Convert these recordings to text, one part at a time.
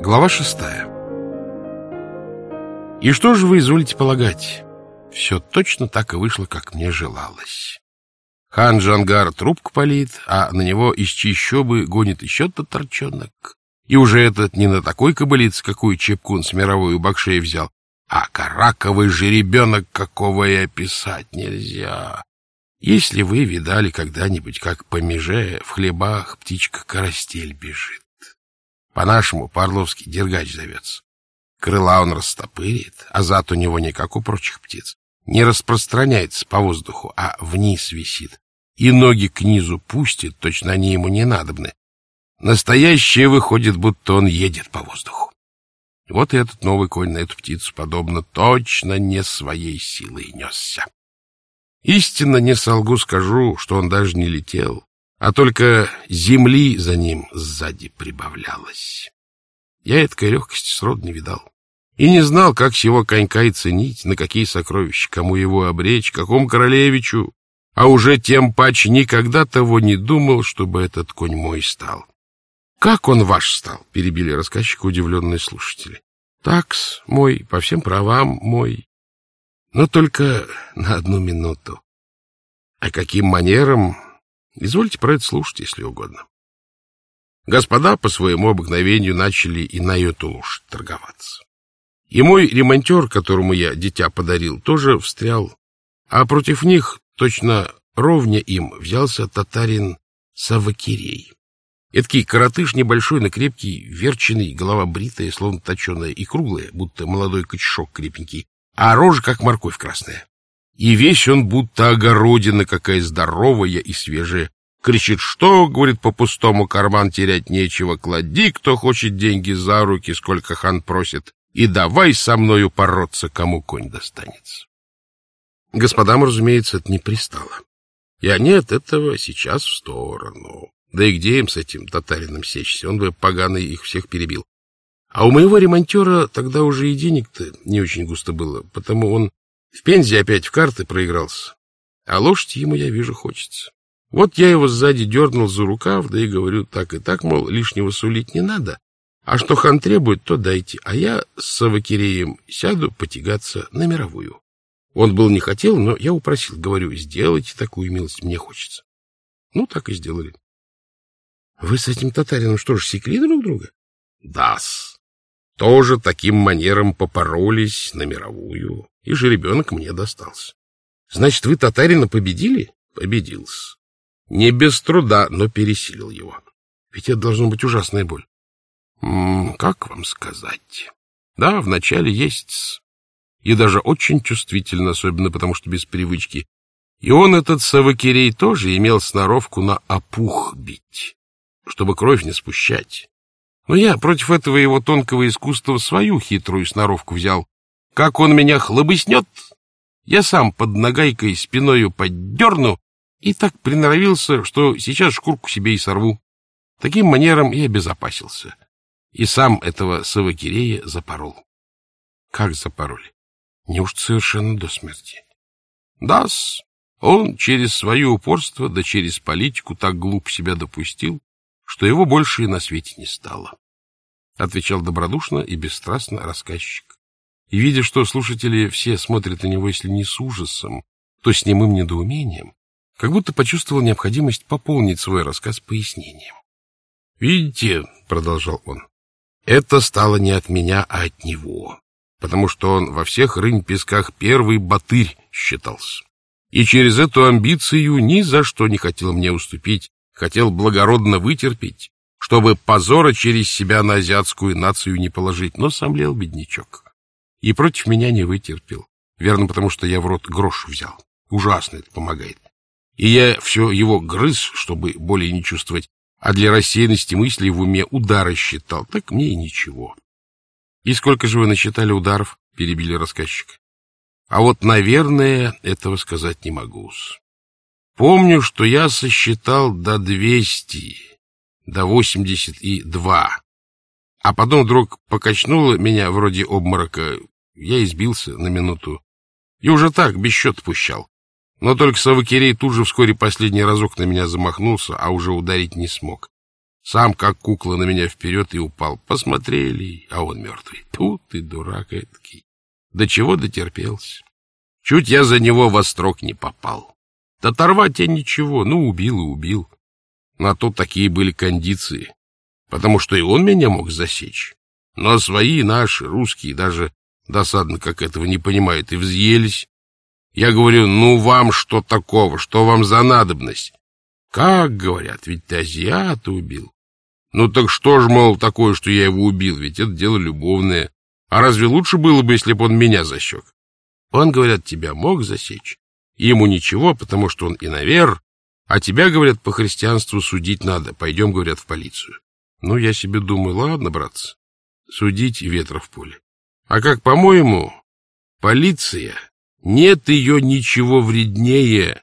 Глава шестая. И что же вы изволите полагать? Все точно так и вышло, как мне желалось. Хан Джангар трубку палит, а на него из чищобы гонит еще тот торчонок. И уже этот не на такой кобылице, какую Чепкун с мировой у Бакшея взял, а караковый жеребенок, какого и описать нельзя. Если вы видали когда-нибудь, как по меже в хлебах птичка-карастель бежит. По-нашему по-орловски дергач зовется. Крыла он растопырит, а зад у него не как у прочих птиц. Не распространяется по воздуху, а вниз висит. И ноги к низу пустит, точно они ему не надобны. Настоящее выходит, будто он едет по воздуху. Вот и этот новый конь на эту птицу, подобно, точно не своей силой несся. Истинно не солгу, скажу, что он даже не летел, а только земли за ним сзади прибавлялось. Я этой легкости срод не видал. И не знал, как сего конька и ценить, на какие сокровища, кому его обречь, какому королевичу, а уже тем паче никогда того не думал, чтобы этот конь мой стал. — Как он ваш стал? — перебили рассказчика удивленные слушатели. — Такс мой, по всем правам мой, но только на одну минуту. А каким манером? Извольте про это слушать, если угодно. Господа по своему обыкновению начали и на эту лошадь торговаться. И мой ремонтер, которому я дитя подарил, тоже встрял, а против них, точно ровня им, взялся татарин Савакирей. Эдакий коротыш небольшой, но крепкий, верченый, голова бритая, словно точеная, и круглая, будто молодой кочешок крепенький, а рожа как морковь красная. И весь он будто огородина какая здоровая и свежая. Кричит, что, говорит, по-пустому карман терять нечего, клади, кто хочет деньги за руки, сколько хан просит, и давай со мною пороться, кому конь достанется. Господам, разумеется, это не пристало. И они от этого сейчас в сторону. Да и где им с этим татарином сечься? Он бы поганый их всех перебил. А у моего ремонтера тогда уже и денег-то не очень густо было, потому он в Пензе опять в карты проигрался. А лошадь ему, я вижу, хочется. Вот я его сзади дернул за рукав, да и говорю так и так, мол, лишнего сулить не надо. А что хан требует, то дайте, а я с Савакиреем сяду потягаться на мировую. Он был не хотел, но я упросил, говорю, сделайте такую милость, мне хочется. Ну, так и сделали. — Вы с этим татарином что ж, секли друг друга? — Да-с тоже таким манером попоролись на мировую, и жеребенок мне достался. Значит, вы татарина победили? Победился. Не без труда, но пересилил его. Ведь это должна быть ужасная боль. Как вам сказать? Да, вначале есть и даже очень чувствительно, особенно потому что без привычки. И он, этот Савакирей, тоже имел сноровку на опух бить, чтобы кровь не спущать. Но я против этого его тонкого искусства свою хитрую сноровку взял. Как он меня хлобыснет, я сам под нагайкой спиною поддерну и так приноровился, что сейчас шкурку себе и сорву. Таким манером и обезопасился. И сам этого Савакирея запорол. Как запороли? Неужто совершенно до смерти? Да-с, он через свое упорство да через политику так глуп себя допустил, что его больше и на свете не стало. Отвечал добродушно и бесстрастно рассказчик. И, видя, что слушатели все смотрят на него, если не с ужасом, то с немым недоумением, как будто почувствовал необходимость пополнить свой рассказ пояснением. «Видите», — продолжал он, — «это стало не от меня, а от него, потому что он во всех рынь-песках первый батырь считался. И через эту амбицию ни за что не хотел мне уступить хотел благородно вытерпеть, чтобы позора через себя на азиатскую нацию не положить, но сомлел беднячок. И против меня не вытерпел. Верно, потому что я в рот грош взял. Ужасно это помогает. И я все его грыз, чтобы более не чувствовать, а для рассеянности мыслей в уме удары считал. Так мне и ничего. — И сколько же вы насчитали ударов? — перебили рассказчика. — А вот, наверное, этого сказать не могу. -с. Помню, что я сосчитал до двести, до восемьдесят и два. А потом вдруг покачнуло меня вроде обморока. Я избился на минуту. И уже так, без счета пущал. Но только Савакирей тут же вскоре последний разок на меня замахнулся, а уже ударить не смог. Сам как кукла на меня вперед и упал. Посмотрели, а он мертвый. Тут ты дурак эдакий. До чего дотерпелся. Чуть я за него во строк не попал. Да оторвать я ничего, ну, убил и убил. На то такие были кондиции. Потому что и он меня мог засечь. Но свои, наши, русские, даже досадно, как этого не понимают, и взъелись. Я говорю, ну вам что такого, что вам за надобность? Как, говорят, ведь ты азиата убил. Ну так что ж, мол, такое, что я его убил, ведь это дело любовное. А разве лучше было бы, если бы он меня засек? Он, говорят, тебя мог засечь. ему ничего, потому что он иновер, а тебя, говорят, по христианству судить надо. Пойдем, говорят, в полицию. Ну, я себе думаю, ладно, братцы, судить ветра в поле. А как, по-моему, полиция, нет ее ничего вреднее,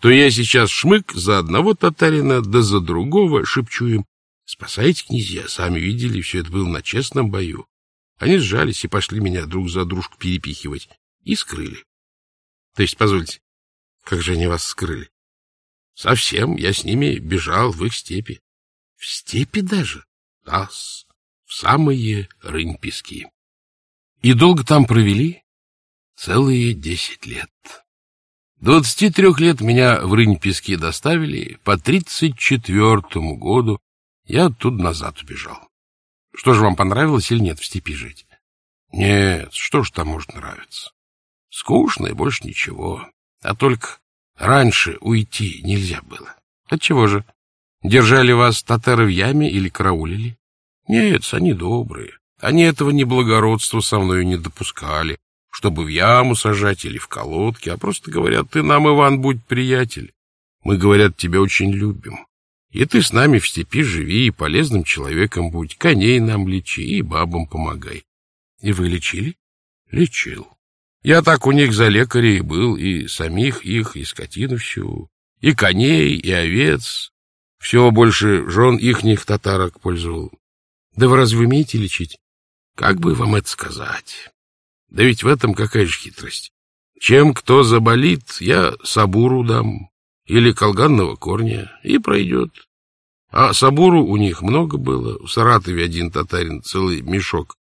то я сейчас шмык за одного татарина, да за другого шепчу им. Спасайте, князья, сами видели, все это было на честном бою. Они сжались и пошли меня друг за дружку перепихивать. И скрыли. То есть, позвольте, как же они вас скрыли? Совсем, я с ними бежал в их степи. В степи даже? да в самые рынь-пески. И долго там провели? Целые десять лет. Двадцати трех лет меня в Рынь-Пески доставили, по тридцать четвертому году я оттуда назад убежал. Что же вам понравилось или нет в степи жить? Нет, что ж там может нравиться? Скучно и больше ничего. А только раньше уйти нельзя было. Отчего же? Держали вас татары в яме или караулили? Нет, они добрые. Они этого неблагородства со мной не допускали чтобы в яму сажать или в колодки, а просто говорят, ты нам, Иван, будь приятель. Мы, говорят, тебя очень любим. И ты с нами в степи живи, и полезным человеком будь, коней нам лечи, и бабам помогай. И вы лечили? Лечил. Я так у них за лекарей был, и самих их, и скотину всю, и коней, и овец. Всего больше жен ихних татарок пользовал. Да вы разве умеете лечить? Как бы вам это сказать? Да ведь в этом какая же хитрость. Чем кто заболит, я сабуру дам или колганного корня, и пройдет. А сабуру у них много было. В Саратове один татарин целый мешок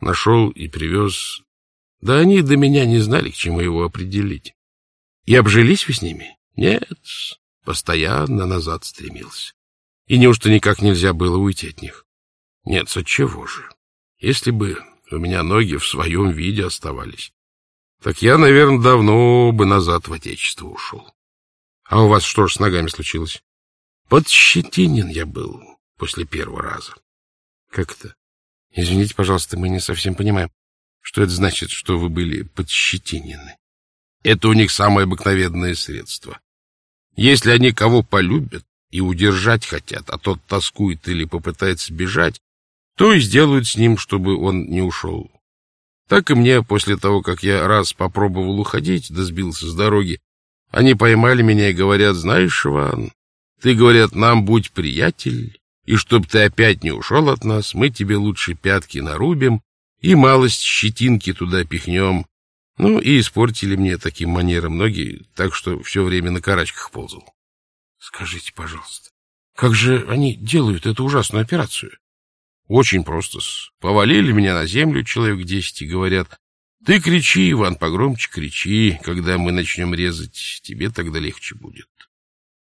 нашел и привез. Да они до меня не знали, к чему его определить. И обжились вы с ними? Нет, постоянно назад стремился. И неужто никак нельзя было уйти от них? Нет, от чего же? Если бы у меня ноги в своем виде оставались. Так я, наверное, давно бы назад в отечество ушел. А у вас что ж с ногами случилось? Подщетинен я был после первого раза. Как это? Извините, пожалуйста, мы не совсем понимаем. Что это значит, что вы были подщетинены? Это у них самое обыкновенное средство. Если они кого полюбят и удержать хотят, а тот тоскует или попытается бежать, то и сделают с ним, чтобы он не ушел. Так и мне, после того, как я раз попробовал уходить, да сбился с дороги, они поймали меня и говорят, знаешь, Иван, ты, говорят, нам будь приятель, и чтоб ты опять не ушел от нас, мы тебе лучше пятки нарубим и малость щетинки туда пихнем. Ну, и испортили мне таким манером ноги, так что все время на карачках ползал. Скажите, пожалуйста, как же они делают эту ужасную операцию? Очень просто. Повалили меня на землю человек десять и говорят, ты кричи, Иван, погромче кричи, когда мы начнем резать, тебе тогда легче будет.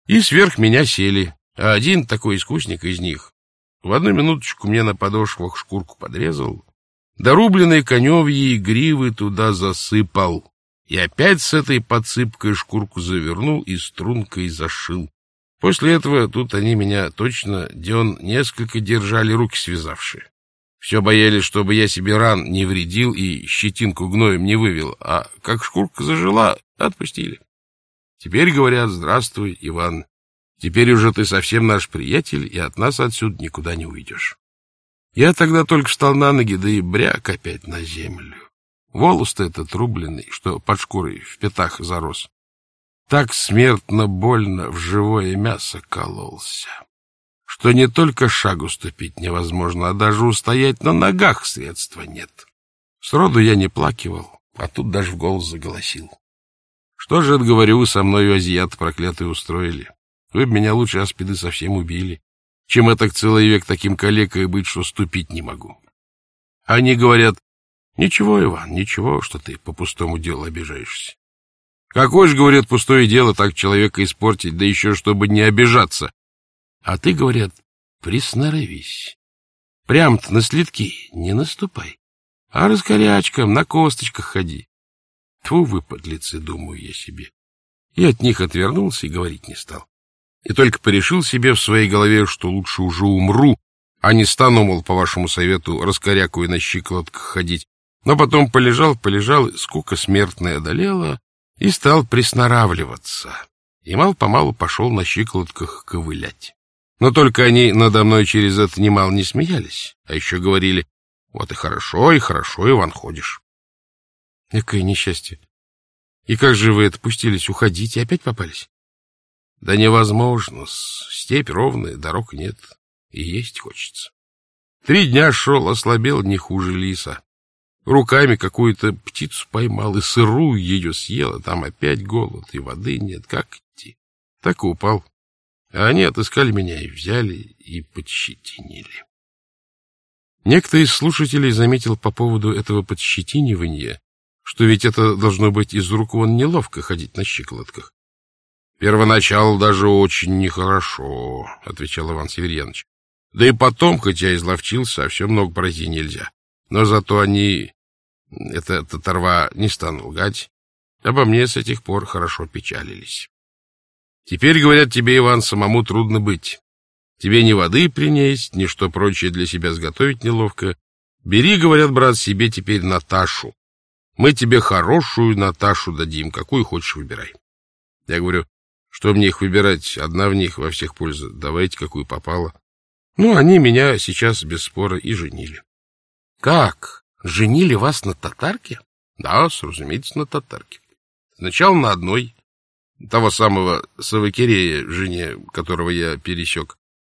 И сверх меня сели, а один такой искусник из них в одну минуточку мне на подошвах шкурку подрезал, дорубленные коневьи и гривы туда засыпал, и опять с этой подсыпкой шкурку завернул и стрункой зашил. После этого тут они меня точно, Дион, несколько держали руки связавшие. Все боялись, чтобы я себе ран не вредил и щетинку гноем не вывел, а как шкурка зажила, отпустили. Теперь говорят, здравствуй, Иван. Теперь уже ты совсем наш приятель, и от нас отсюда никуда не уйдешь. Я тогда только встал на ноги, да и бряк опять на землю. Волос-то этот рубленый, что под шкурой в пятах зарос так смертно больно в живое мясо кололся, что не только шагу ступить невозможно, а даже устоять на ногах средства нет. Сроду я не плакивал, а тут даже в голос заголосил. Что же, это, говорю, со мною азиат проклятые устроили? Вы б меня лучше аспиды совсем убили. Чем я так целый век таким калекой быть, что ступить не могу. Они говорят, ничего, Иван, ничего, что ты по пустому делу обижаешься. Какое же, говорят, пустое дело так человека испортить, да еще чтобы не обижаться. А ты, говорят, присноровись. Прям-то на следки не наступай, а раскорячком на косточках ходи. Тьфу вы, подлецы, думаю я себе. И от них отвернулся и говорить не стал. И только порешил себе в своей голове, что лучше уже умру, а не стану, мол, по вашему совету, раскоряку и на щиколотках ходить. Но потом полежал, полежал, скука смертная одолела, и стал присноравливаться. И мал-помалу пошел на щиколотках ковылять. Но только они надо мной через это немало не смеялись, а еще говорили, вот и хорошо, и хорошо, Иван, ходишь. Какое несчастье. И как же вы отпустились уходить и опять попались? Да невозможно. Степь ровная, дорог нет. И есть хочется. Три дня шел, ослабел не хуже лиса. Руками какую-то птицу поймал и сырую ее съел, а там опять голод, и воды нет. Как идти? Так и упал. А они отыскали меня и взяли, и подщетинили. Некто из слушателей заметил по поводу этого подщетинивания, что ведь это должно быть из рук вон неловко ходить на щиколотках. — Первоначал даже очень нехорошо, — отвечал Иван Северьянович. — Да и потом, хотя изловчился, а все много пройти нельзя. Но зато они, это татарва, не стану лгать, обо мне с этих пор хорошо печалились. Теперь, говорят, тебе, Иван, самому трудно быть. Тебе ни воды принесть, ни что прочее для себя сготовить неловко. Бери, говорят, брат, себе теперь Наташу. Мы тебе хорошую Наташу дадим, какую хочешь выбирай. Я говорю, что мне их выбирать, одна в них во всех польза, давайте какую попало. Ну, они меня сейчас без спора и женили. Как? Женили вас на татарке? Да, разумеется, на татарке. Сначала на одной, того самого Савакирея, жене которого я пересек.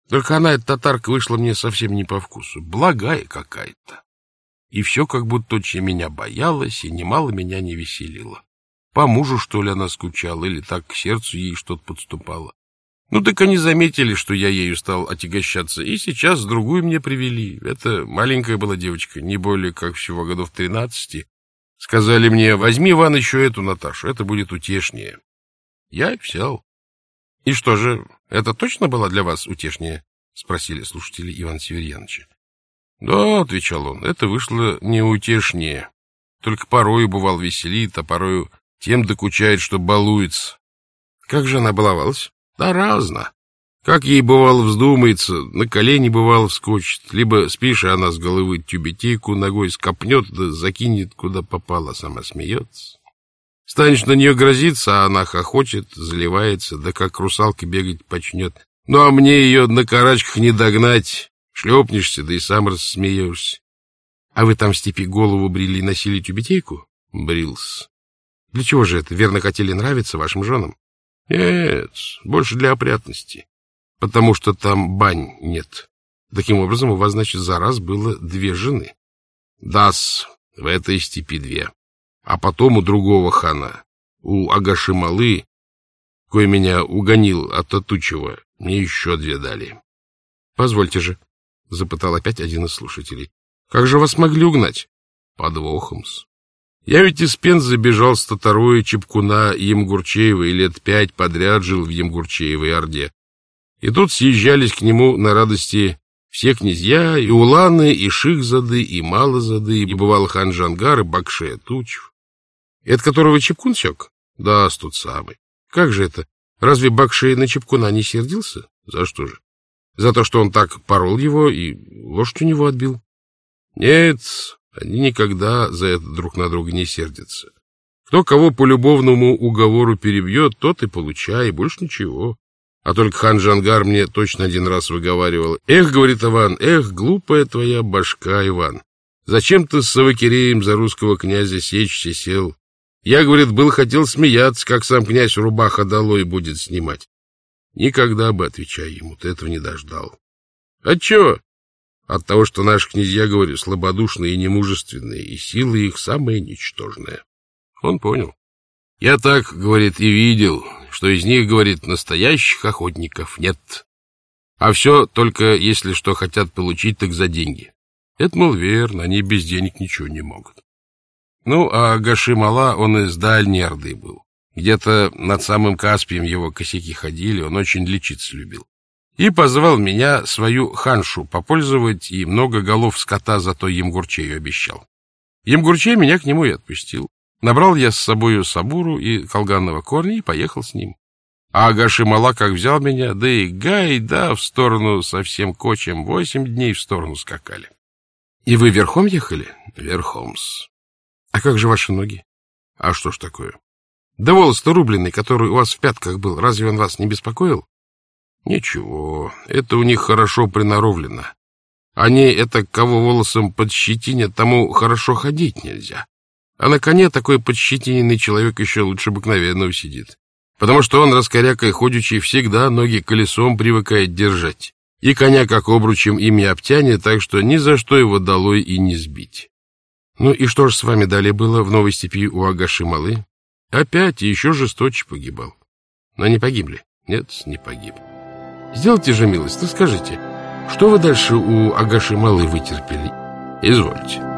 Только она, эта татарка, вышла мне совсем не по вкусу. Благая какая-то и все как будто очень меня боялась и немало меня не веселила. По мужу, что ли, она скучала, или так к сердцу ей что-то подступало. Ну, так они заметили, что я ею стал отягощаться, и сейчас другую мне привели. Это маленькая была девочка, не более как всего годов тринадцати. Сказали мне, возьми, Иван, еще эту Наташу, это будет утешнее. Я взял. — И что же, это точно было для вас утешнее? — спросили слушатели Ивана Северьяновича. — Да, — отвечал он, — это вышло неутешнее. Только порою бывал веселит, а порою тем докучает, что балуется. Как же она баловалась? Да разно. Как ей бывало вздумается, на колени бывало вскочит, либо спишь, и она с головы тюбетейку ногой скопнет, да закинет, куда попало, сама смеется. Станешь на нее грозиться, а она хохочет, заливается, да как русалка бегать почнет. Ну, а мне ее на карачках не догнать. Шлепнешься, да и сам рассмеешься. А вы там в степи голову брили и носили тюбетейку? Брился. Для чего же это? Верно хотели нравиться вашим женам? Нет, больше для опрятности. Потому что там бань нет. Таким образом, у вас, значит, за раз было две жены. Дас, в этой степи две. А потом у другого хана, у Агаши-Малы, кой меня угонил от Татучева, мне еще две дали. Позвольте же, — запытал опять один из слушателей. — Как же вас могли угнать? — Подвохом-с. Я ведь из Пензы бежал с Татарой Чепкуна Емгурчеева и лет пять подряд жил в Емгурчеевой Орде. И тут съезжались к нему на радости все князья, и Уланы, и Шихзады, и Малозады, и бывал хан Жангар, и Бакше Тучев. Это которого Чепкун сёк? Да, тот самый. Как же это? Разве Бакше на Чепкуна не сердился? За что же? За то, что он так порол его и лошадь у него отбил? Нет, они никогда за это друг на друга не сердятся. Кто кого по любовному уговору перебьет, тот и получай, больше ничего. А только хан Жангар мне точно один раз выговаривал. Эх, говорит Иван, эх, глупая твоя башка, Иван. Зачем ты с Савакиреем за русского князя сечься сел? Я, говорит, был хотел смеяться, как сам князь рубаха долой будет снимать. Никогда бы, отвечай ему, ты этого не дождал. Отчего? От того, что наши князья, говорю, слабодушные и немужественные, и силы их самые ничтожные. Он понял. Я так, говорит, и видел, что из них, говорит, настоящих охотников нет. А все только если что хотят получить, так за деньги. Это, мол, верно, они без денег ничего не могут. Ну, а Гашимала он из Дальней Орды был. Где-то над самым Каспием его косяки ходили, он очень лечиться любил. И позвал меня свою ханшу попользовать, и много голов скота зато Емгурчею обещал. Емгурчей меня к нему и отпустил. Набрал я с собою сабуру и колганного корня и поехал с ним. А Гашимала как взял меня, да и гай, да, в сторону совсем кочем, восемь дней в сторону скакали. И вы верхом ехали? Верхом-с. А как же ваши ноги? А что ж такое? Да волос-то рубленый, который у вас в пятках был, разве он вас не беспокоил? Ничего, это у них хорошо приноровлено. Они это, кого волосом подщетинят, тому хорошо ходить нельзя. А на коне такой подщетиненный человек еще лучше обыкновенного сидит потому что он, раскорякой ходячий, всегда ноги колесом привыкает держать, и коня как обручем ими обтянет, так что ни за что его долой и не сбить. Ну и что же с вами далее было в Новой степи у Агаши Малы? Опять еще жесточе погибал. Но не погибли? Нет, не погиб. Сделайте же милость, ну скажите, что вы дальше у Агаши Малы вытерпели? Извольте.